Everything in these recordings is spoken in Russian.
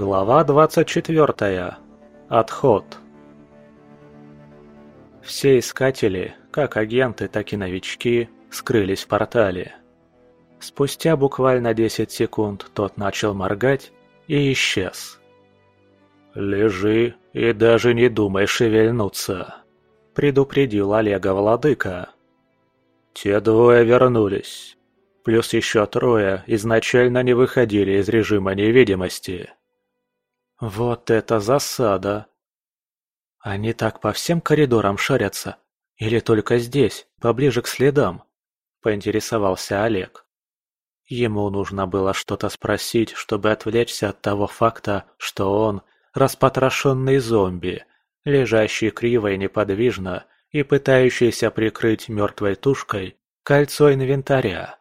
Глава 24. Отход. Все искатели, как агенты, так и новички, скрылись в портале. Спустя буквально 10 секунд тот начал моргать и исчез. «Лежи и даже не думай шевельнуться», — предупредил Олега владыка. Те двое вернулись. Плюс еще трое изначально не выходили из режима невидимости. Вот это засада! Они так по всем коридорам шарятся? Или только здесь, поближе к следам? Поинтересовался Олег. Ему нужно было что-то спросить, чтобы отвлечься от того факта, что он распотрошенный зомби, лежащий криво и неподвижно и пытающийся прикрыть мертвой тушкой кольцо инвентаря.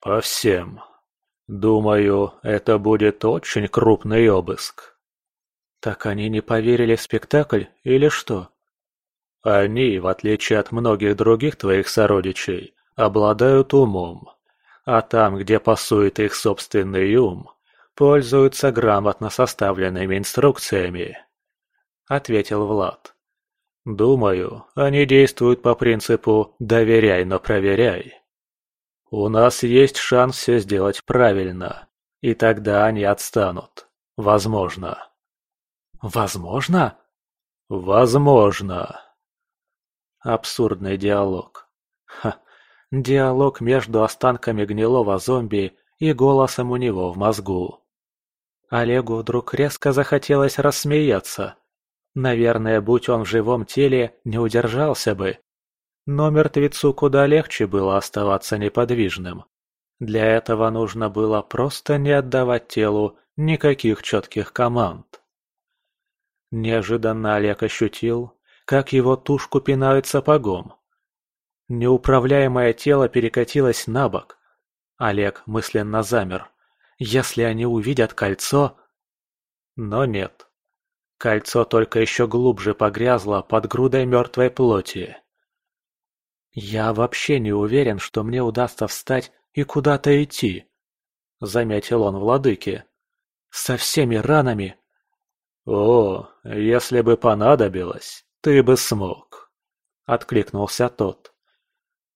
«По всем», Думаю, это будет очень крупный обыск. Так они не поверили в спектакль или что? Они, в отличие от многих других твоих сородичей, обладают умом. А там, где пасует их собственный ум, пользуются грамотно составленными инструкциями. Ответил Влад. Думаю, они действуют по принципу «доверяй, но проверяй». У нас есть шанс все сделать правильно, и тогда они отстанут. Возможно. Возможно? Возможно. Абсурдный диалог. Ха. Диалог между останками гнилого зомби и голосом у него в мозгу. Олегу вдруг резко захотелось рассмеяться. Наверное, будь он в живом теле, не удержался бы но мертвецу куда легче было оставаться неподвижным. Для этого нужно было просто не отдавать телу никаких четких команд. Неожиданно Олег ощутил, как его тушку пинают сапогом. Неуправляемое тело перекатилось на бок. Олег мысленно замер. Если они увидят кольцо... Но нет. Кольцо только еще глубже погрязло под грудой мертвой плоти. «Я вообще не уверен, что мне удастся встать и куда-то идти», — заметил он владыке. «Со всеми ранами». «О, если бы понадобилось, ты бы смог», — откликнулся тот.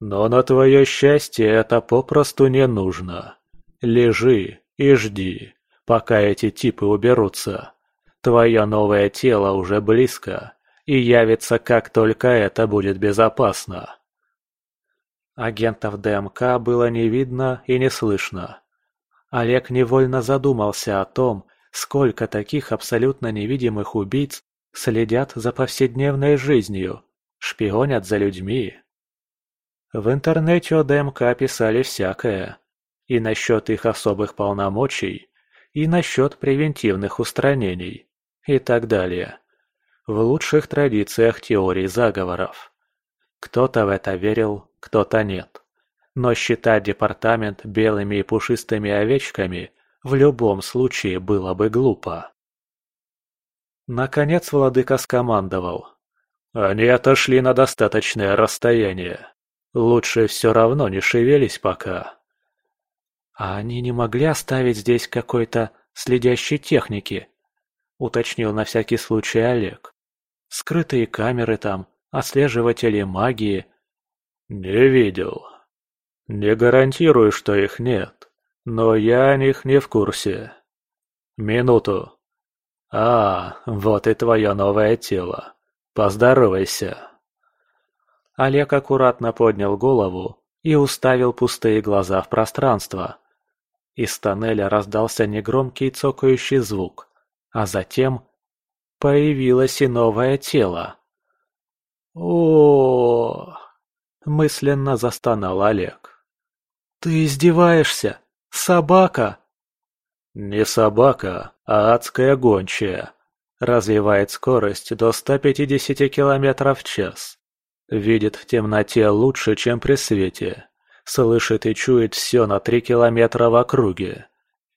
«Но на твое счастье это попросту не нужно. Лежи и жди, пока эти типы уберутся. Твое новое тело уже близко и явится, как только это будет безопасно». Агентов ДМК было не видно и не слышно. Олег невольно задумался о том, сколько таких абсолютно невидимых убийц следят за повседневной жизнью, шпионят за людьми. В интернете о ДМК писали всякое. И насчет их особых полномочий, и насчет превентивных устранений, и так далее. В лучших традициях теорий заговоров. Кто-то в это верил, кто-то нет. Но считать департамент белыми и пушистыми овечками в любом случае было бы глупо. Наконец владыка скомандовал. Они отошли на достаточное расстояние. Лучше все равно не шевелись пока. А они не могли оставить здесь какой-то следящей техники? Уточнил на всякий случай Олег. Скрытые камеры там, отслеживатели магии, «Не видел. Не гарантирую, что их нет, но я о них не в курсе. Минуту. А, вот и твое новое тело. Поздоровайся». Олег аккуратно поднял голову и уставил пустые глаза в пространство. Из тоннеля раздался негромкий цокающий звук, а затем появилось и новое тело. О, мысленно застонал Олег. «Ты издеваешься? Собака?» «Не собака, а адская гончая. Развивает скорость до 150 км в час. Видит в темноте лучше, чем при свете. Слышит и чует все на 3 километра в округе.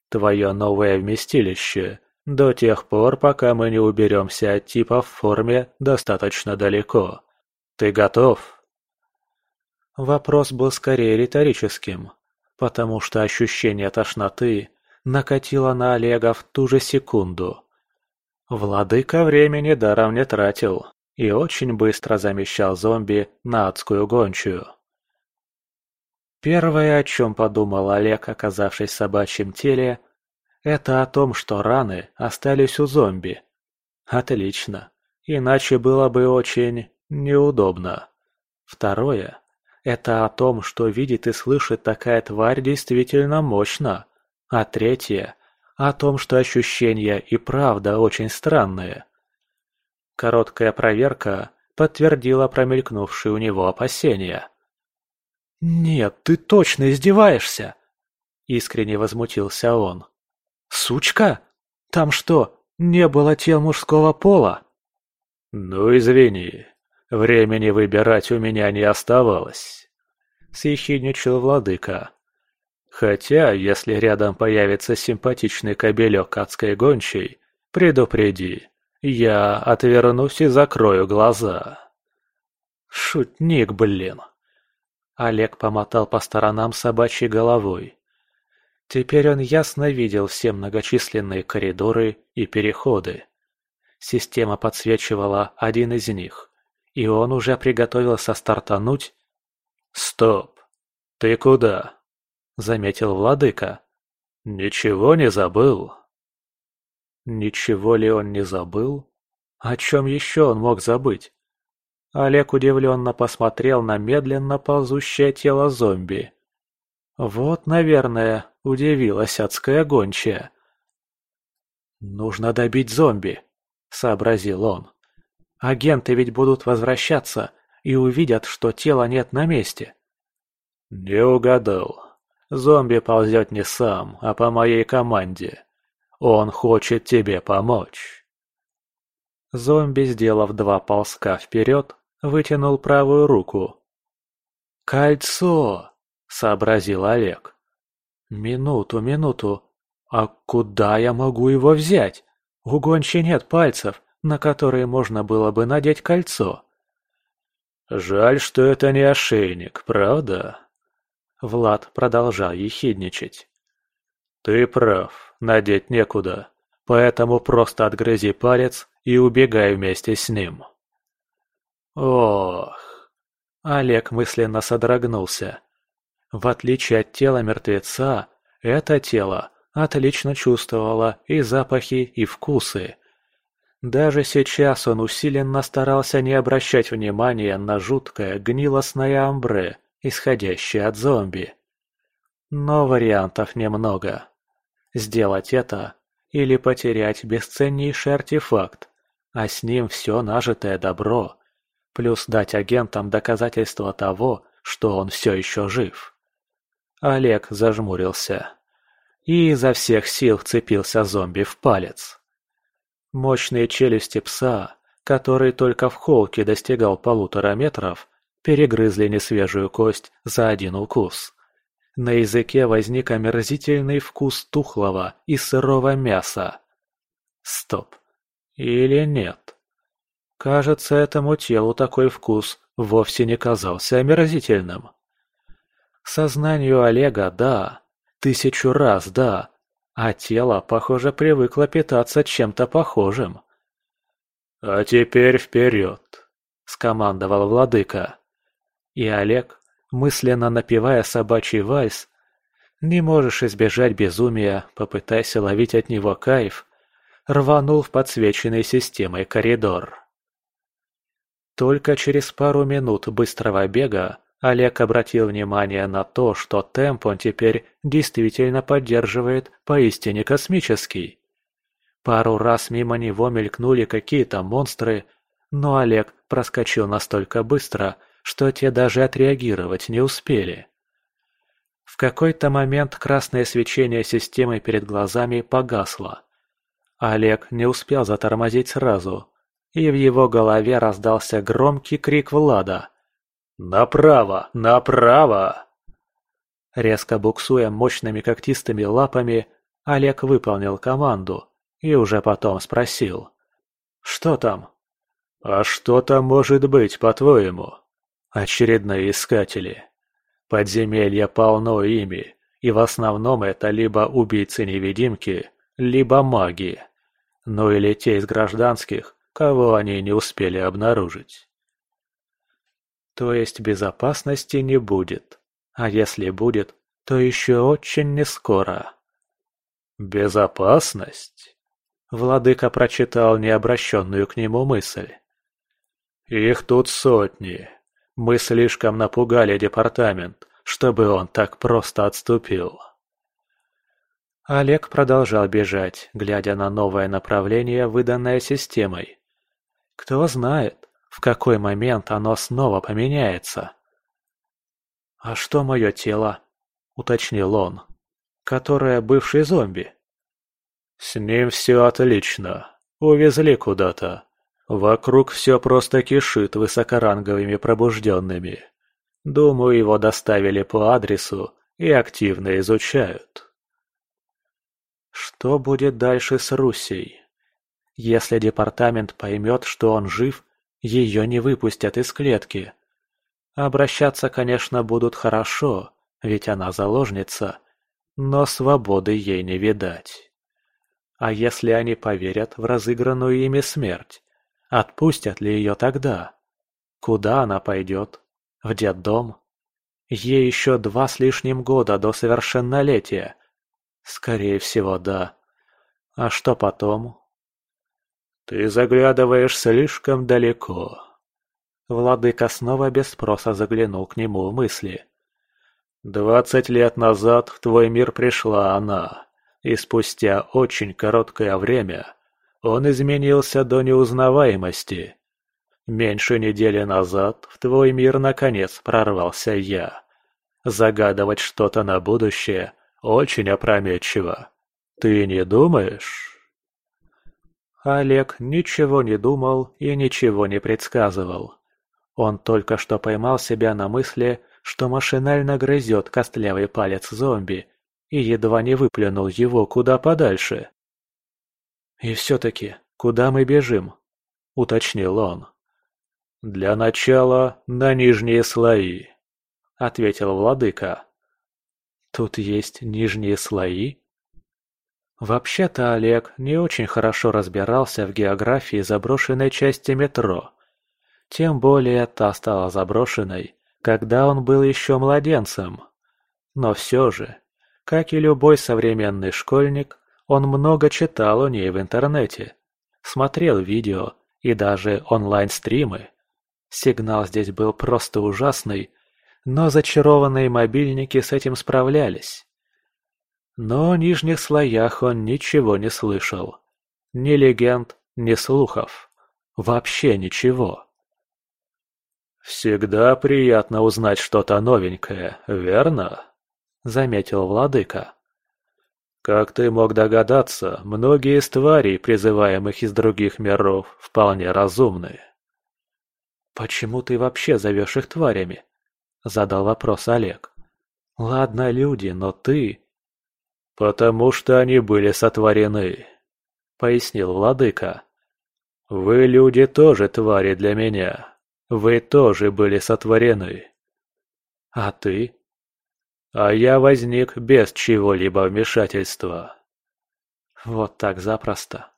Твое новое вместилище до тех пор, пока мы не уберемся от типа в форме достаточно далеко. Ты готов?» Вопрос был скорее риторическим, потому что ощущение тошноты накатила на Олега в ту же секунду. Владыка времени даром не тратил и очень быстро замещал зомби на адскую гончую. Первое, о чем подумал Олег, оказавшись в собачьем теле, это о том, что раны остались у зомби. Отлично. Иначе было бы очень неудобно. Второе – это о том, что видит и слышит такая тварь действительно мощно. А третье – о том, что ощущения и правда очень странные. Короткая проверка подтвердила промелькнувшие у него опасения. «Нет, ты точно издеваешься!» Искренне возмутился он. «Сучка? Там что, не было тел мужского пола?» «Ну, извини, времени выбирать у меня не оставалось», — съехидничал владыка. «Хотя, если рядом появится симпатичный кобелек адской гончей, предупреди, я отвернусь и закрою глаза». «Шутник, блин!» Олег помотал по сторонам собачьей головой. Теперь он ясно видел все многочисленные коридоры и переходы. Система подсвечивала один из них, и он уже приготовился стартануть. «Стоп! Ты куда?» — заметил владыка. «Ничего не забыл?» Ничего ли он не забыл? О чем еще он мог забыть? Олег удивленно посмотрел на медленно ползущее тело зомби. Вот, наверное, удивилась адская гончая. «Нужно добить зомби», — сообразил он. «Агенты ведь будут возвращаться и увидят, что тела нет на месте». «Не угадал. Зомби ползет не сам, а по моей команде. Он хочет тебе помочь». Зомби, сделав два ползка вперед, вытянул правую руку. «Кольцо!» — сообразил Олег. «Минуту, минуту. А куда я могу его взять? У гончи нет пальцев, на которые можно было бы надеть кольцо». «Жаль, что это не ошейник, правда?» Влад продолжал ехидничать. «Ты прав, надеть некуда, поэтому просто отгрызи палец и убегай вместе с ним». Ох. Олег мысленно содрогнулся. В отличие от тела мертвеца, это тело отлично чувствовало и запахи, и вкусы. Даже сейчас он усиленно старался не обращать внимания на жуткое гнилостное амбре, исходящее от зомби. Но вариантов немного. Сделать это или потерять бесценнейший артефакт, а с ним все нажитое добро, плюс дать агентам доказательства того, что он все еще жив. Олег зажмурился и изо всех сил вцепился зомби в палец. Мощные челюсти пса, который только в холке достигал полутора метров, перегрызли несвежую кость за один укус. На языке возник омерзительный вкус тухлого и сырого мяса. Стоп. Или нет? Кажется, этому телу такой вкус вовсе не казался омерзительным. Сознанию Олега – да, тысячу раз – да, а тело, похоже, привыкло питаться чем-то похожим. «А теперь вперед!» – скомандовал владыка. И Олег, мысленно напевая собачий вальс, «Не можешь избежать безумия, попытайся ловить от него кайф», рванул в подсвеченный системой коридор. Только через пару минут быстрого бега Олег обратил внимание на то, что темп он теперь действительно поддерживает поистине космический. Пару раз мимо него мелькнули какие-то монстры, но Олег проскочил настолько быстро, что те даже отреагировать не успели. В какой-то момент красное свечение системы перед глазами погасло. Олег не успел затормозить сразу, и в его голове раздался громкий крик Влада. «Направо! Направо!» Резко буксуя мощными когтистыми лапами, Олег выполнил команду и уже потом спросил. «Что там?» «А что там может быть, по-твоему?» «Очередные искатели. Подземелья полно ими, и в основном это либо убийцы-невидимки, либо маги. Ну или те из гражданских, кого они не успели обнаружить. То есть безопасности не будет. А если будет, то еще очень не скоро. Безопасность? Владыка прочитал необращенную к нему мысль. Их тут сотни. Мы слишком напугали департамент, чтобы он так просто отступил. Олег продолжал бежать, глядя на новое направление, выданное системой. Кто знает, в какой момент оно снова поменяется. «А что мое тело?» — уточнил он. «Которое бывший зомби?» «С ним все отлично. Увезли куда-то. Вокруг все просто кишит высокоранговыми пробужденными. Думаю, его доставили по адресу и активно изучают. Что будет дальше с Русей? Если департамент поймет, что он жив, ее не выпустят из клетки. Обращаться, конечно, будут хорошо, ведь она заложница, но свободы ей не видать. А если они поверят в разыгранную ими смерть? Отпустят ли ее тогда? Куда она пойдет? В детдом? Ей еще два с лишним года до совершеннолетия. Скорее всего, да. А что потом? Ты заглядываешь слишком далеко. Владыка снова без спроса заглянул к нему в мысли. Двадцать лет назад в твой мир пришла она, и спустя очень короткое время он изменился до неузнаваемости. Меньше недели назад в твой мир наконец прорвался я. Загадывать что-то на будущее очень опрометчиво. Ты не думаешь? Олег ничего не думал и ничего не предсказывал. Он только что поймал себя на мысли, что машинально грызет костлявый палец зомби и едва не выплюнул его куда подальше. «И все-таки, куда мы бежим?» — уточнил он. «Для начала на нижние слои», — ответил владыка. «Тут есть нижние слои?» Вообще-то Олег не очень хорошо разбирался в географии заброшенной части метро. Тем более та стала заброшенной, когда он был еще младенцем. Но все же, как и любой современный школьник, он много читал о ней в интернете, смотрел видео и даже онлайн-стримы. Сигнал здесь был просто ужасный, но зачарованные мобильники с этим справлялись. Но о нижних слоях он ничего не слышал. Ни легенд, ни слухов. Вообще ничего. «Всегда приятно узнать что-то новенькое, верно?» — заметил владыка. Как ты мог догадаться, многие из тварей, призываемых из других миров, вполне разумны. «Почему ты вообще зовешь их тварями?» – задал вопрос Олег. «Ладно, люди, но ты...» «Потому что они были сотворены», — пояснил владыка. «Вы, люди, тоже твари для меня. Вы тоже были сотворены». «А ты?» А я возник без чего-либо вмешательства. Вот так запросто.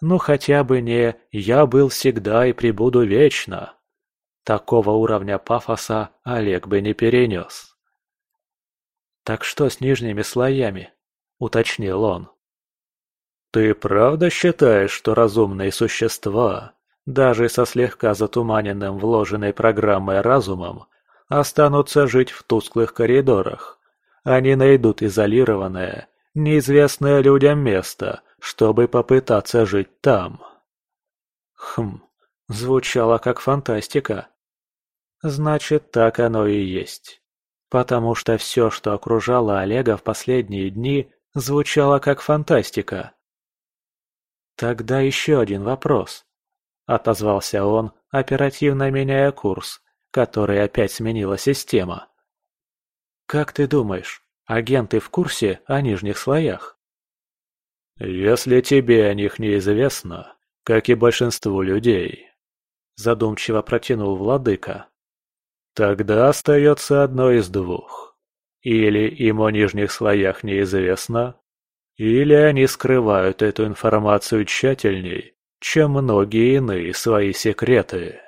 Ну хотя бы не «я был всегда и пребуду вечно». Такого уровня пафоса Олег бы не перенес. «Так что с нижними слоями?» — уточнил он. «Ты правда считаешь, что разумные существа, даже со слегка затуманенным вложенной программой разумом, останутся жить в тусклых коридорах. Они найдут изолированное, неизвестное людям место, чтобы попытаться жить там. Хм, звучало как фантастика. Значит, так оно и есть. Потому что все, что окружало Олега в последние дни, звучало как фантастика. «Тогда еще один вопрос», — отозвался он, оперативно меняя курс, который опять сменила система. Как ты думаешь, агенты в курсе о нижних слоях? Если тебе о них неизвестно, как и большинству людей, задумчиво протянул владыка, тогда остается одно из двух. Или им о нижних слоях неизвестно? Или они скрывают эту информацию тщательней, чем многие иные свои секреты?